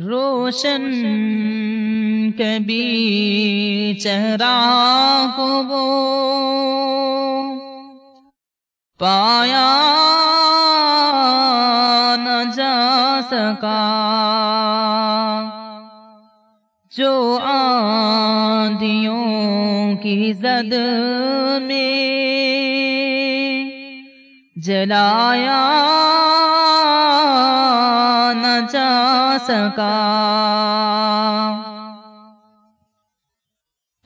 روشن کبھی چہرہ کو وہ۔ پایا نہ جا سکا۔ جو آندیوں کی زد میں جلایا جا سکا۔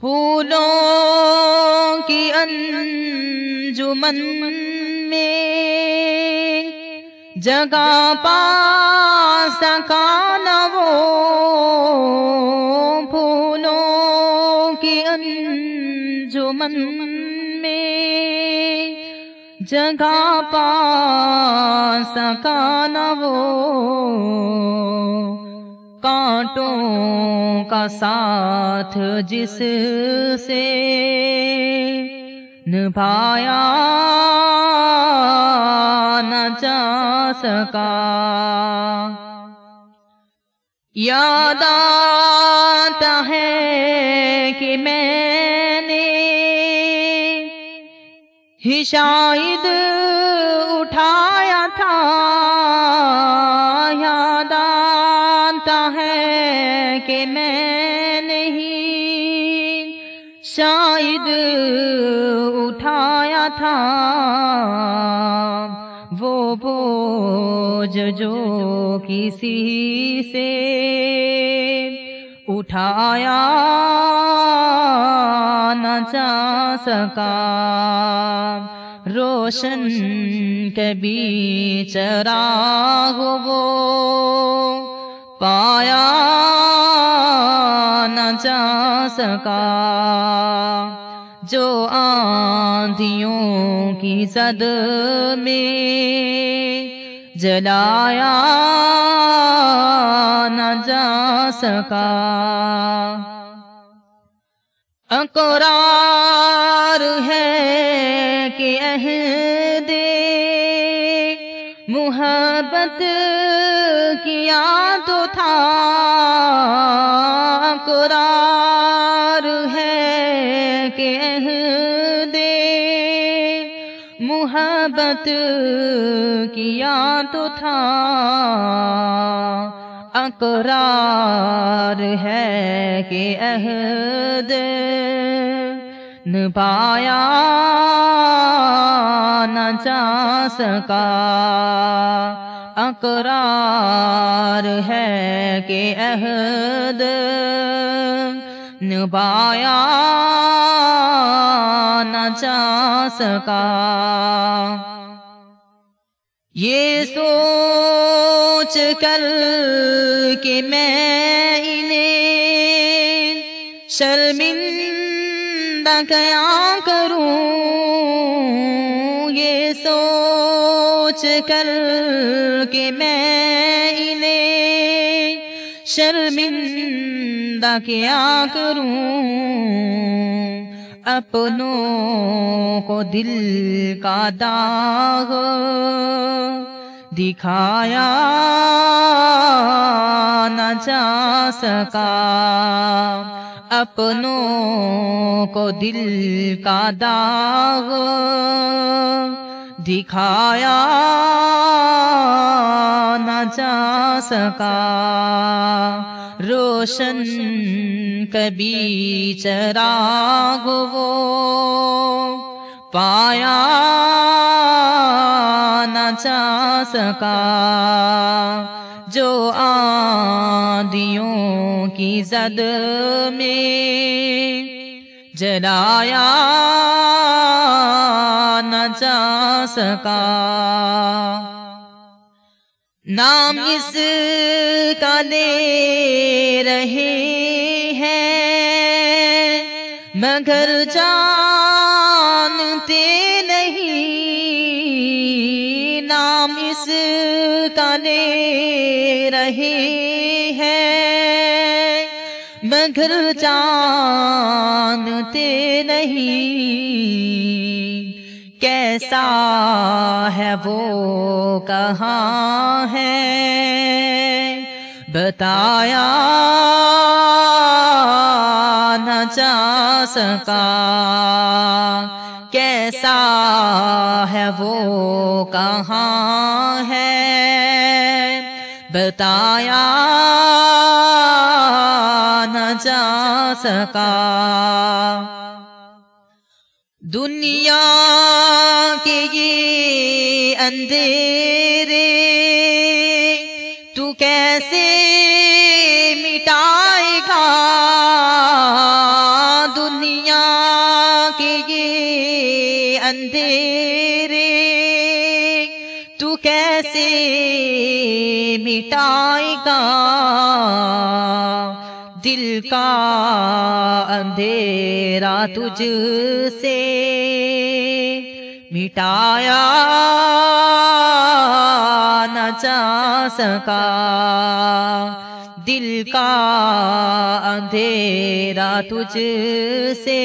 پھولوں کی انجمن میں جگہ پا سکا نہ وہ۔ پھولوں کی انجمن میں جگہ پا سکا نہ وہ۔ کانٹوں کا ساتھ جس سے نبھایا نہ جا سکا۔ یاد آتا ہے کہ میں ہی شاید اٹھایا تھا یاد آتا ہے کہ میں نہیں شاید اٹھایا تھا۔ وہ بوجھ جو کسی سے اٹھایا نہ جا سکا۔ روشن کبھی چراغ وہ پایا نہ جا سکا۔ جو آندھیوں کی زد میں جلایا جا سکا۔ اقرار ہے کہ عہد محبت کیا تو تھا۔ اقرار ہے کہ عہد محبت کیا تو تھا۔ اقرار ہے کہ عہد نبھایا نہ جا سکا۔ اقرار ہے کہ عہد نبھایا نہ جا سکا۔ یہ سوچ کر کہ میں انہیں شرمندہ کیا کروں؟ یہ سوچ کر کہ میں انہیں شرمندہ کیا کروں؟ اپنوں کو دل کا داغ دکھایا نہ جا سکا۔ اپنوں کو دل کا داغ دکھایا نہ جا سکا۔ روشن کبھی چراغ وہ پایا نہ جا سکا۔ جو آدیوں کی زد میں جلایا نہ جا سکا۔ نام اس کا لے رہے ہیں۔ مگر جانتے نہیں، نام اس کا لے رہے ہیں۔ مگر جانتے نہیں، کیسا ہے وہ کہاں ہے؟ بتایا نہ جا سکا۔ کیسا ہے وہ، کہاں ہے؟ بتایا نہ جا سکا۔ دنیا کے یہ اندھیرے دنیا کے یہ اندھیرے، تو کیسے مٹائے گا؟ دل کا اندھیرا تجھ سے مٹایا نہ جا سکا۔ دل کا اندھیرا تجھ سے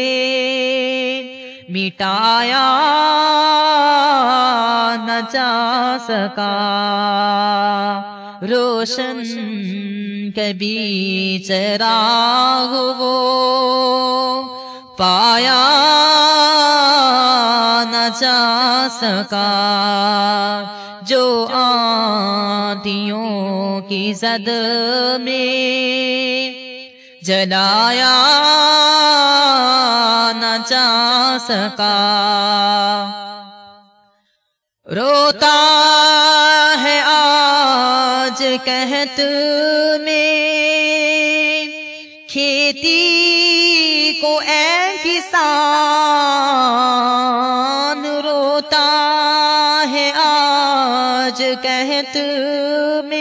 مٹایا نہ جا سکا۔ روشن کبھی چراغ وہ پایا نہ جا سکا۔ جو آتیوں زد میں جلایا نہ جا سکا۔ روتا ہے آج کہت میں۔ کھیتی کو اے کسان روتا ہے آج کہت میں۔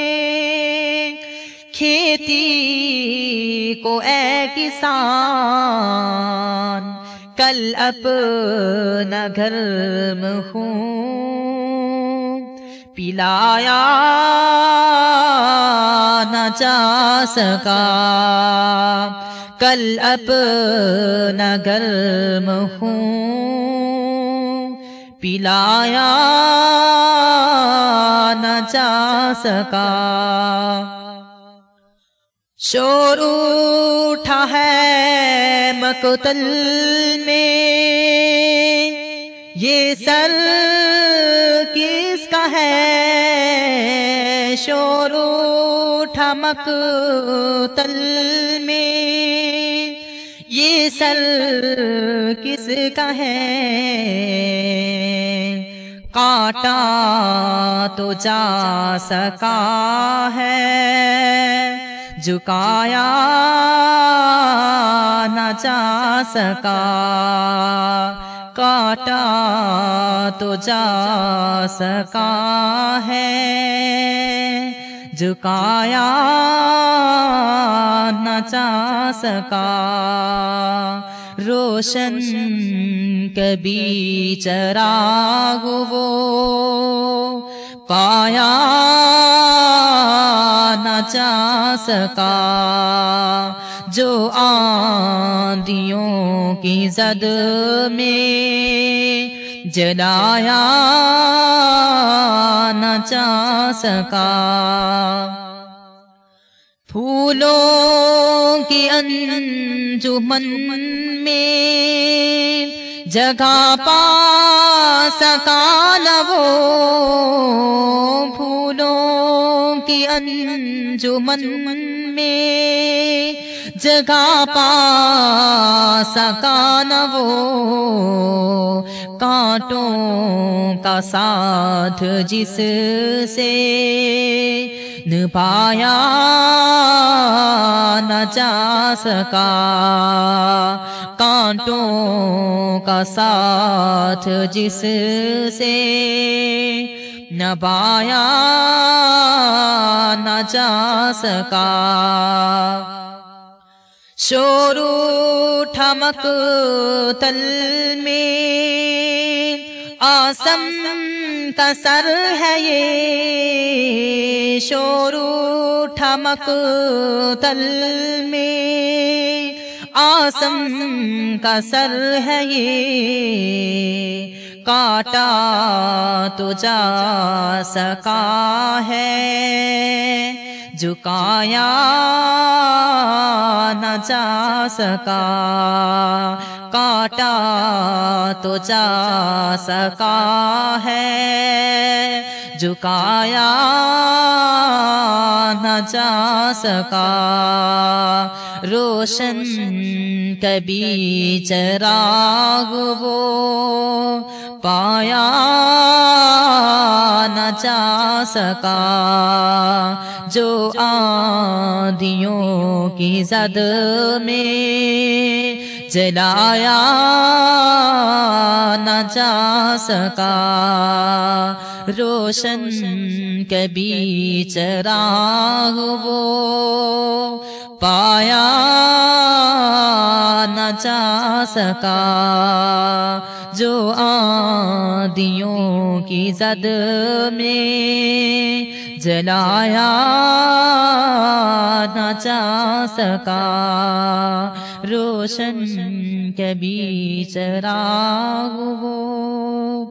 کھیتی کو اے کسان، کل اپنا گھر میں ہوں۔ پلایا نہ جا سکا۔ کل اپنا گھر میں ہوں۔ پلایا نہ جا سکا۔ شور اٹھا ہے مقتل میں۔ یہ سر کس کا ہے؟ شور اٹھا مقتل میں۔ یہ سر کس کا ہے؟ کاٹا تو جا سکا ہے۔ جھکایا نہ جا سکا کاٹا تو جا سکا ہے جھکایا نہ جا سکا روشن کبھی چراغ وہ پایا نہ سکا۔ جو آندیوں کی زد میں جلایا نہ جا سکا۔ پھولوں کی انجمن میں جگہ پا سکا نہ وہ۔ پھولوں انجمن میں جگہ پا سکا نہ وہ کانٹوں کا ساتھ جس سے نبھایا نہ جا سکا کانٹوں کا ساتھ جس سے نبایا نہ جا سکا شور ٹھمک تل میں آسم کا سر ہے یہ شور ٹھمک تل میں آسم کا سر ہے یہ کاٹا تو جا سکا ہے۔ جھکایا نہ جا سکا۔ کاٹا تو جا سکا ہے۔ جھکایا نہ جا سکا۔ روشن کبھی چراغ وہ پایا نہ جا سکا جو آدیوں کی زد میں جلایا نہ جا سکا روشن کبھی چراغ وہ پایا نہ جا سکا۔ جو آدیوں کی زد میں جلایا نہ جا سکا۔ روشن کبھی چراغ وہ